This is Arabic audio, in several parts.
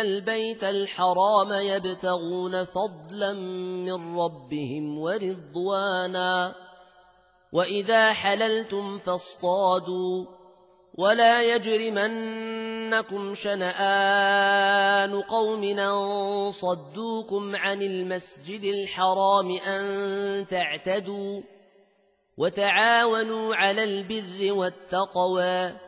البيت الحرام يبتغون فضلا من ربهم ورضوانا. وإذا حللتم فاصطادوا. ولا يجرمنكم شنآن قوم أن صدوكم عن المسجد الحرام أن تعتدوا. وتعاونوا على البر والتقوى.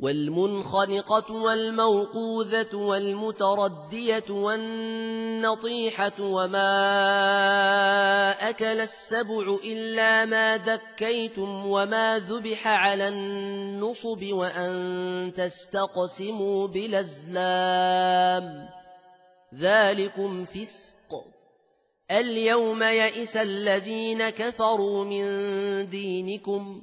والمنخنقة والموقوذة والمتردية والنطيحة وما أكل السبع إلا ما ذكيتم وما ذبح على النصب وأن تستقسموا بالأزلام. ذلكم فسق. اليوم يئس الذين كفروا من دينكم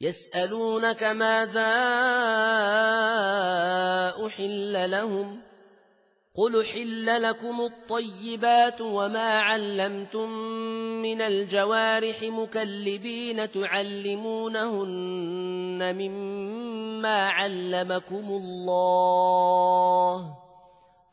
يسألونك ماذا أحل لهم قل حل لكم الطيبات وما علمتم من الجوارح مكلبين تعلمونهن مما علمكم الله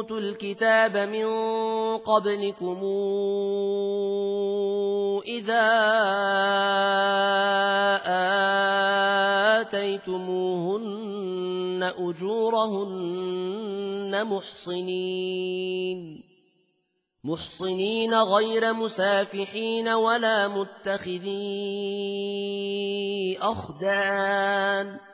الكتاب من قبلكم إذا آتيتموهن أجورهن محصنين. محصنين غير مسافحين ولا متخذي أخدان.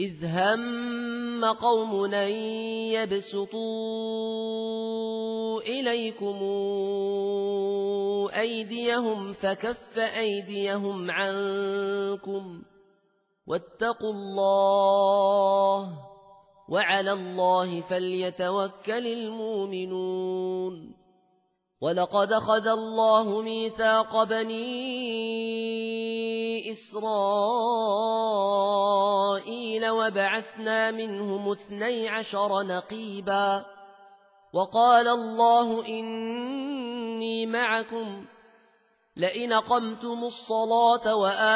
إذ هم قوم أن يبسطوا إليكم أيديهم فكف أيديهم عنكم واتقوا الله وعلى الله فليتوكل المؤمنون ولقد خذ الله ميثاق بني إسرائيل وبعثنا منهم اثني عشر نقيبا وقال الله إني معكم لئن قمتم الصلاة وآتيتم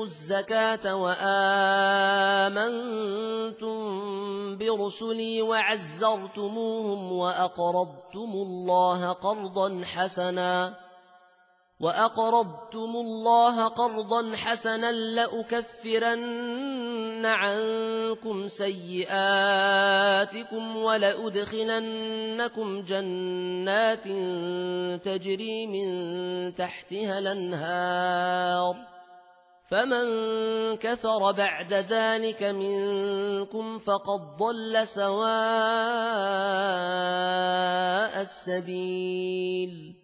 الزكاة وآمنتم برسلي وعزرتموهم وأقرضتم الله قرضا حسنا وأقرضتم الله قرضا حسنا لأكفرن عنكم سيئاتكم ولأدخلنكم جنات تجري من تحتها الأنهار. فمن كفر بعد ذلك منكم فقد ضل سواء السبيل.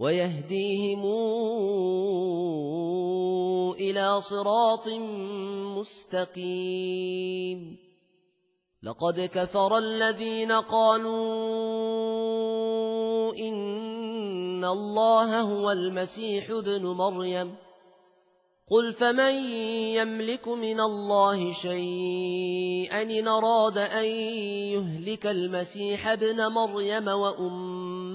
ويهديهم إلى صراط مستقيم. لقد كفر الذين قالوا إن الله هو المسيح ابن مريم. قل فمن يملك من الله شيئا إن أراد أن يهلك المسيح ابن مريم وأمه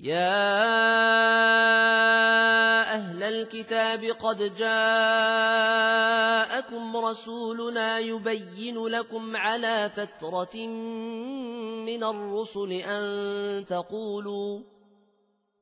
يا أهل الكتاب قد جاءكم رسولنا يبين لكم على فترة من الرسل أن تقولوا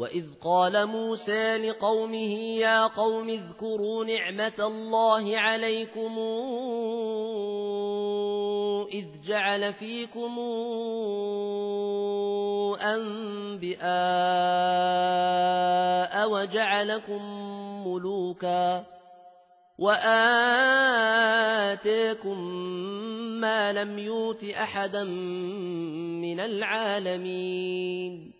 وإذ قال موسى لقومه يا قوم اذكروا نعمة الله عليكم إذ جعل فيكم أنبئاء وجعلكم ملوكا وآتيكم ما لم يوت أحدا من العالمين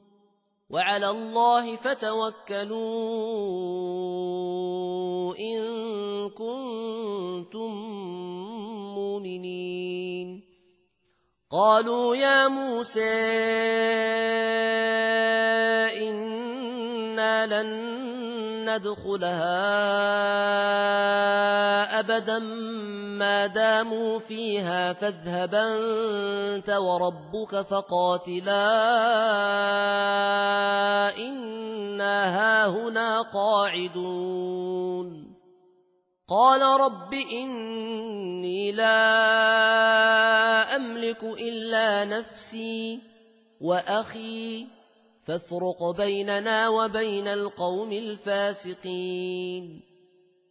وعلى الله فتوكلوا إن كنتم مؤمنين. قالوا يا موسى إنا لن ندخلها أبدا ما داموا فيها فاذهب أنت وربك فقاتلا إنا هاهنا قاعدون. قال رب إني لا أملك إلا نفسي وأخي فافرق بيننا وبين القوم الفاسقين.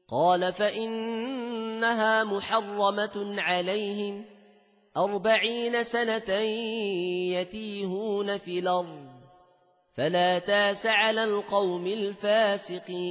قال فإنها محرمة عليهم أربعين سنة يتيهون في الأرض فلا تاس على القوم الفاسقين.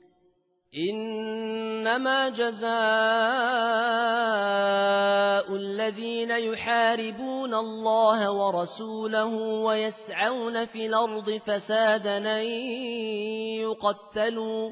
إنما جزاء الذين يحاربون الله ورسوله ويسعون في الأرض فسادا أن يقتلوا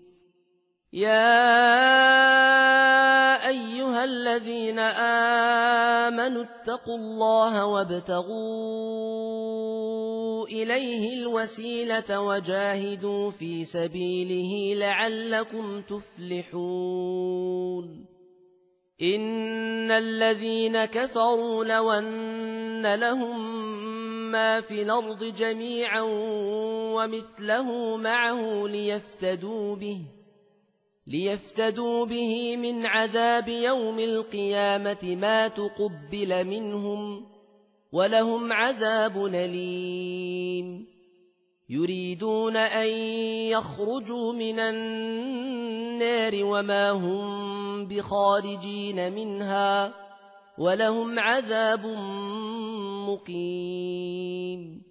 يا أيها الذين آمنوا اتقوا الله وابتغوا إليه الوسيلة وجاهدوا في سبيله لعلكم تفلحون إن الذين كفروا لون لهم ما في الأرض جميعا ومثله معه ليفتدوا به ليفتدوا به من عذاب يوم القيامة ما تقبل منهم ولهم عذاب أليم. يريدون أن يخرجوا من النار وما هم بخارجين منها ولهم عذاب مقيم.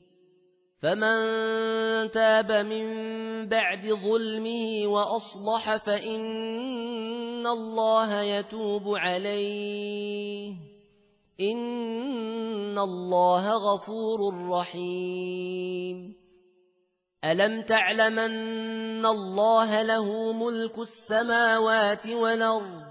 فمن تاب من بعد ظلمه وأصلح فإن الله يتوب عليه إن الله غفور رحيم ألم تعلمن الله له ملك السماوات والأرض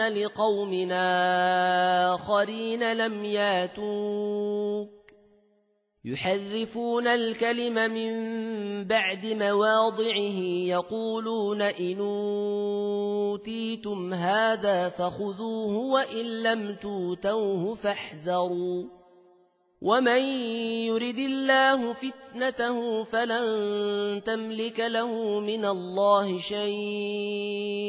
لقومنا آخرين لم ياتوك. يحرفون الكلم من بعد مواضعه يقولون إن أوتيتم هذا فخذوه وإن لم توتوه فاحذروا. ومن يرد الله فتنته فلن تملك له من الله شيئا.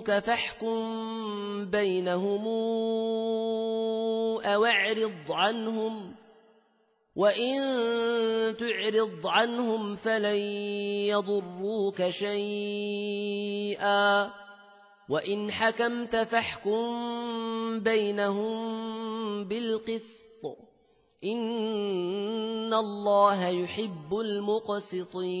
جاءوك فاحكم بينهم أو اعرض عنهم وإن تعرض عنهم فلن يضروك شيئا وإن حكمت فاحكم بينهم بالقسط إن الله يحب المقسطين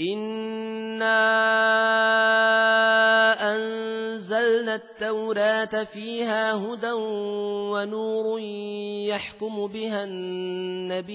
إنا أنزلنا التوراة فيها هدى ونور يحكم بها النبيون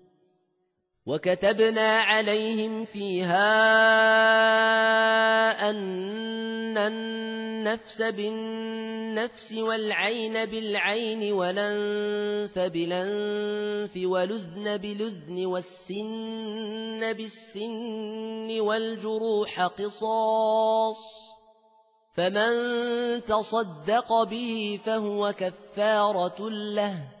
وكتبنا عليهم فيها أن النفس بالنفس والعين بالعين والأنف بالأنف ولذن بلذن والسن بالسن والجروح قصاص فمن تصدق به فهو كفارة له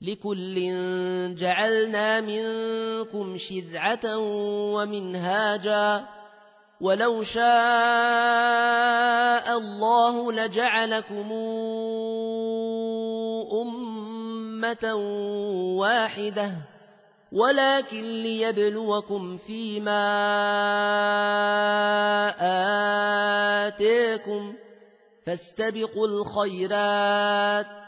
لكل جعلنا منكم شذعة ومنهاجا ولو شاء الله لجعلكم أمة واحدة ولكن ليبلوكم فيما آتيكم فاستبقوا الخيرات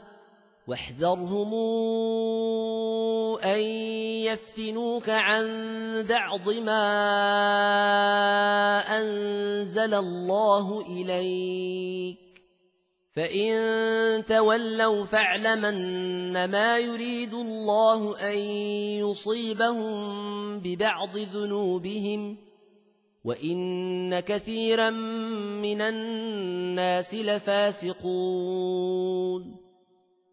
واحذرهم أن يفتنوك عن بعض ما أنزل الله إليك. فإن تولوا فاعلمن ما يريد الله أن يصيبهم ببعض ذنوبهم. وإن كثيرا من الناس لفاسقون.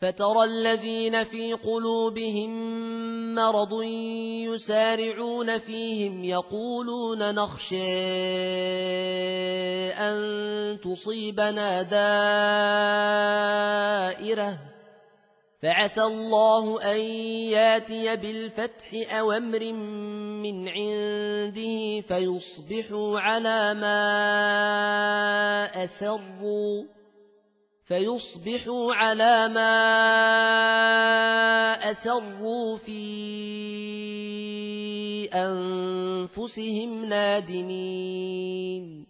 فترى الذين في قلوبهم مرض يسارعون فيهم يقولون نخشى أن تصيبنا دائرة. فعسى الله أن ياتي بالفتح أو أمر من عنده فيصبحوا على ما أسروا. فيصبحوا على ما أسروا في أنفسهم نادمين.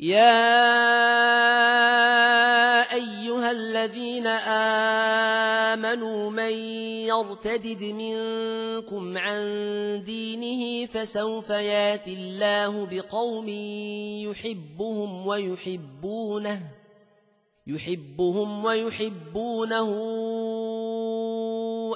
يا أيها الذين آمنوا من يرتدد منكم عن دينه فسوف ياتي الله بقوم يحبهم ويحبونه يحبهم ويحبونه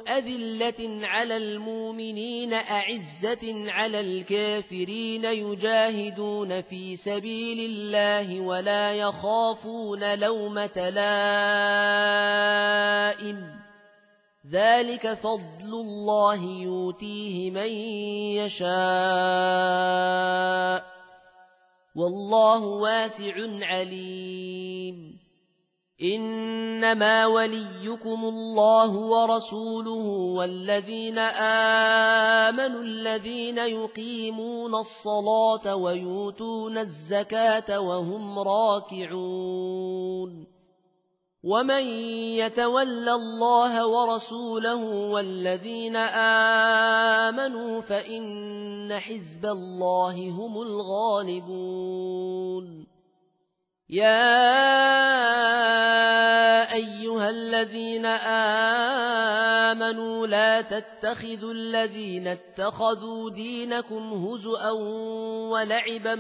أذلة على المؤمنين أعزة على الكافرين يجاهدون في سبيل الله ولا يخافون لومة لائم. ذلك فضل الله يؤتيه من يشاء. والله واسع عليم. إنما وليكم الله ورسوله والذين آمنوا الذين يقيمون الصلاة ويؤتون الزكاة وهم راكعون. ومن يتول الله ورسوله والذين آمنوا فإن حزب الله هم الغالبون. يا أيها الذين آمنوا لا تتخذوا الذين اتخذوا دينكم هزؤا ولعبا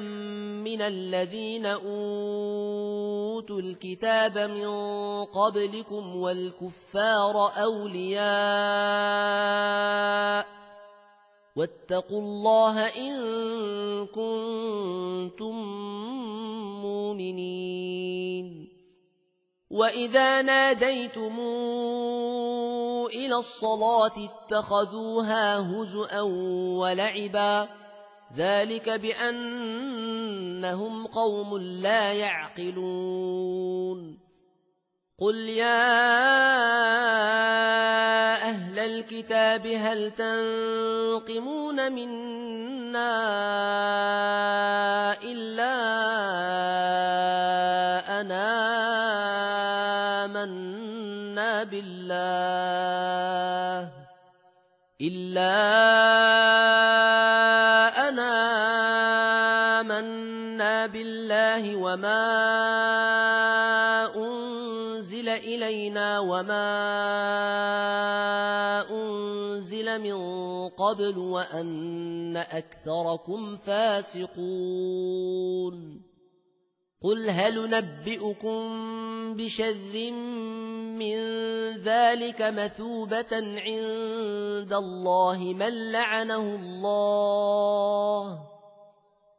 من الذين أوتوا الكتاب من قبلكم والكفار أولياء واتقوا الله إن كنتم مؤمنين. وإذا ناديتم إلى الصلاة اتخذوها هزؤا ولعبا ذلك بأنهم قوم لا يعقلون. قل يا أهل الكتاب هل تنقمون منا إلا أنا منا بالله إلا أنا منا بالله وما إلينا وما أنزل من قبل وأن أكثركم فاسقون قل هل نبئكم بشر من ذلك مثوبة عند الله من لعنه الله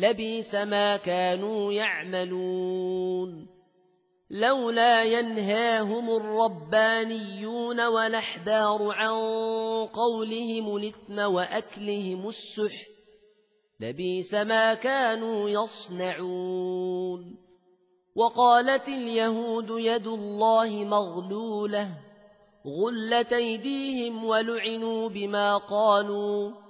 لبيس ما كانوا يعملون. لولا ينهاهم الربانيون والأحبار عن قولهم الإثم وأكلهم السحت لبيس ما كانوا يصنعون. وقالت اليهود يد الله مغلولة غلت أيديهم ولعنوا بما قالوا.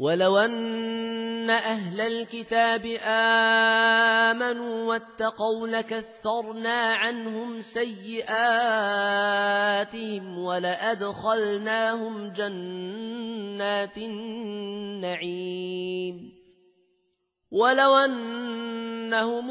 ولو أن أهل الكتاب آمنوا واتقوا لكثرنا عنهم سيئاتهم ولأدخلناهم جنات النعيم ولو أنهم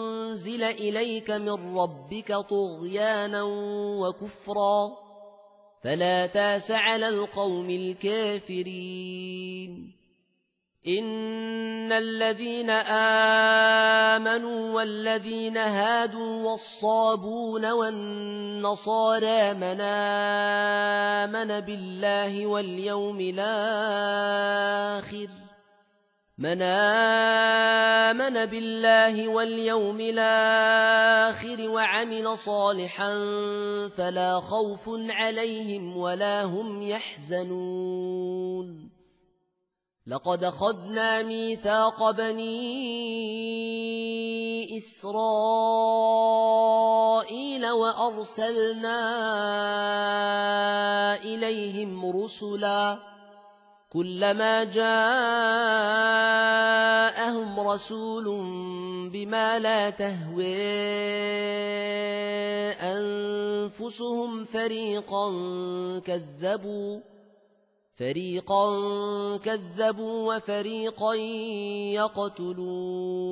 إليك من ربك طغيانا وكفرا فلا تاس على القوم الكافرين. إن الذين آمنوا والذين هادوا والصابون والنصارى من آمن بالله واليوم الآخر من آمن بالله واليوم الآخر وعمل صالحا فلا خوف عليهم ولا هم يحزنون. لقد خذنا ميثاق بني إسرائيل وأرسلنا إليهم رسلاً كلما جاءهم رسول بما لا تهوي أنفسهم فريقا كذبوا فريقا كذبوا وفريقا يقتلون.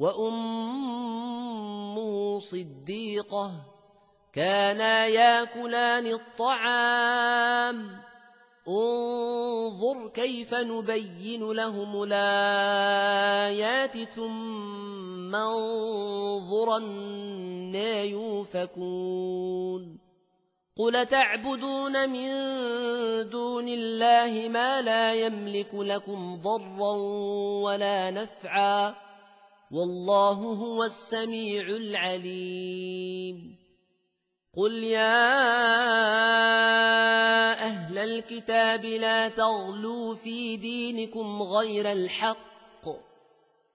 وأمه صديقة كانا ياكلان الطعام. انظر كيف نبين لهم الآيات ثم انظر أنا يوفكون. قل تعبدون من دون الله ما لا يملك لكم ضرا ولا نفعا؟ والله هو السميع العليم. قل يا أهل الكتاب لا تغلوا في دينكم غير الحق.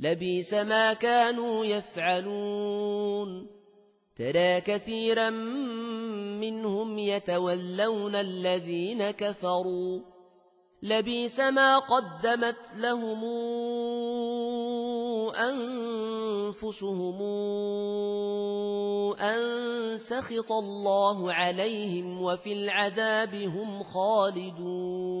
لبيس ما كانوا يفعلون. ترى كثيرا منهم يتولون الذين كفروا. لبيس ما قدمت لهم أنفسهم أن سخط الله عليهم وفي العذاب هم خالدون.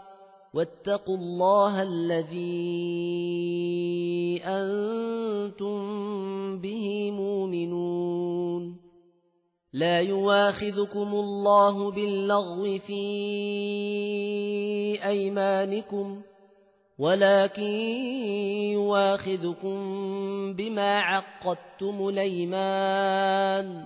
واتقوا الله الذي أنتم به مؤمنون. لا يواخذكم الله باللغو في أيمانكم ولكن يواخذكم بما عقدتم الأيمان.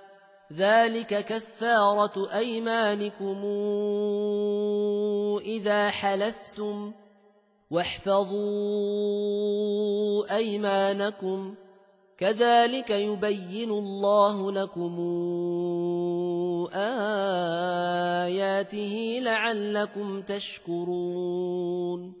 ذلك كفارة أيمانكم إذا حلفتم واحفظوا أيمانكم كذلك يبين الله لكم آياته لعلكم تشكرون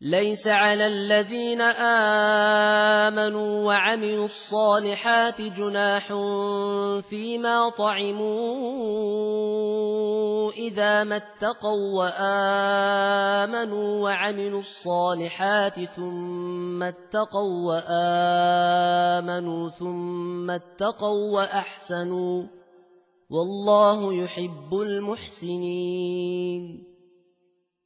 ليس على الذين آمنوا وعملوا الصالحات جناح فيما طعموا إذا ما اتقوا وآمنوا وعملوا الصالحات ثم اتقوا وآمنوا ثم اتقوا وأحسنوا والله يحب المحسنين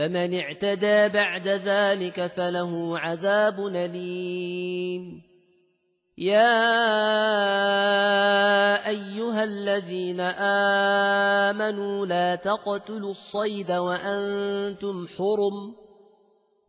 فمن اعتدى بعد ذلك فله عذاب أليم. يا أيها الذين آمنوا لا تقتلوا الصيد وأنتم حرم.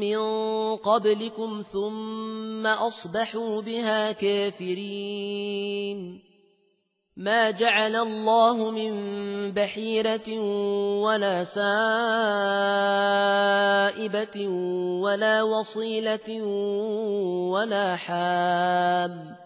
من قبلكم ثم أصبحوا بها كافرين. ما جعل الله من بحيرة ولا سائبة ولا وصيلة ولا حام.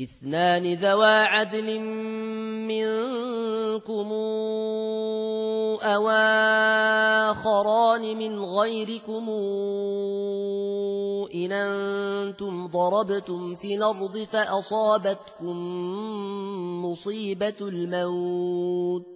اثنان ذوى عدل منكم أواخران من غيركم إن أنتم ضربتم في الأرض فأصابتكم مصيبة الموت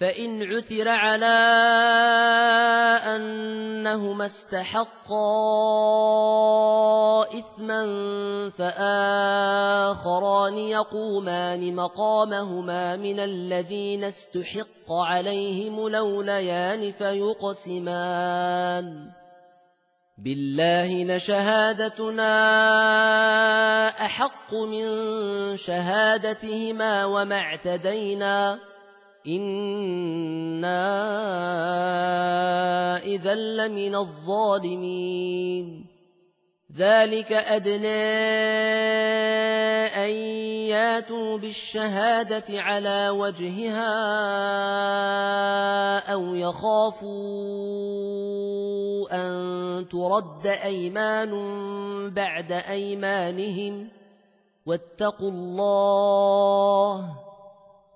فإن عثر على أنهما استحقا إثما فآخران يقومان مقامهما من الذين استحق عليهم لوليان فيقسمان. بالله لشهادتنا أحق من شهادتهما وما اعتدينا إنا إذا لمن الظالمين ذلك أدنى أن ياتوا بالشهادة على وجهها أو يخافوا أن ترد أيمان بعد أيمانهم واتقوا الله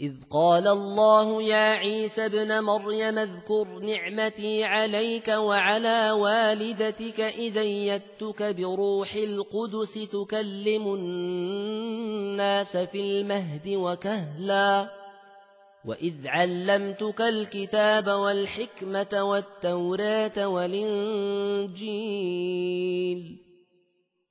إذ قال الله يا عيسى ابن مريم اذكر نعمتي عليك وعلى والدتك إذا يدتك بروح القدس تكلم الناس في المهد وكهلا وإذ علمتك الكتاب والحكمة والتوراة والإنجيل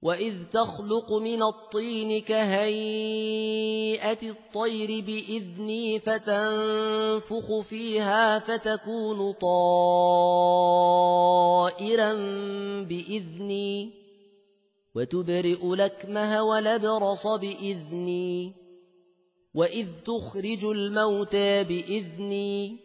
وإذ تخلق من الطين كهيئة الطير بإذني فتنفخ فيها فتكون طائرا بإذني وتبرئ لكمه ولبرص بإذني وإذ تخرج الموتى بإذني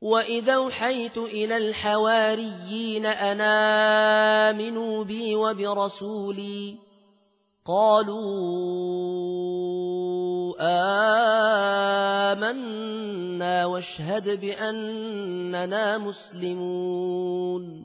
وإذا اوحيت إلى الحواريين أنا آمنوا بي وبرسولي قالوا آمنا واشهد بأننا مسلمون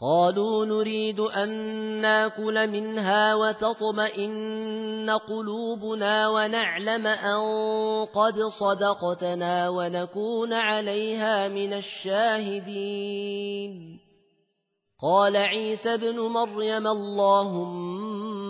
قالوا نريد أن ناكل منها وتطمئن قلوبنا ونعلم أن قد صدقتنا ونكون عليها من الشاهدين. قال عيسى بن مريم اللهم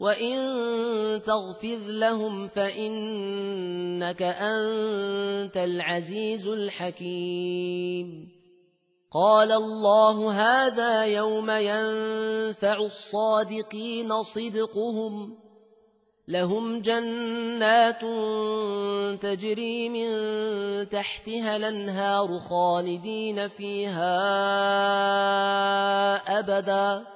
وإن تغفر لهم فإنك أنت العزيز الحكيم قال الله هذا يوم ينفع الصادقين صدقهم لهم جنات تجري من تحتها الانهار خالدين فيها أبدا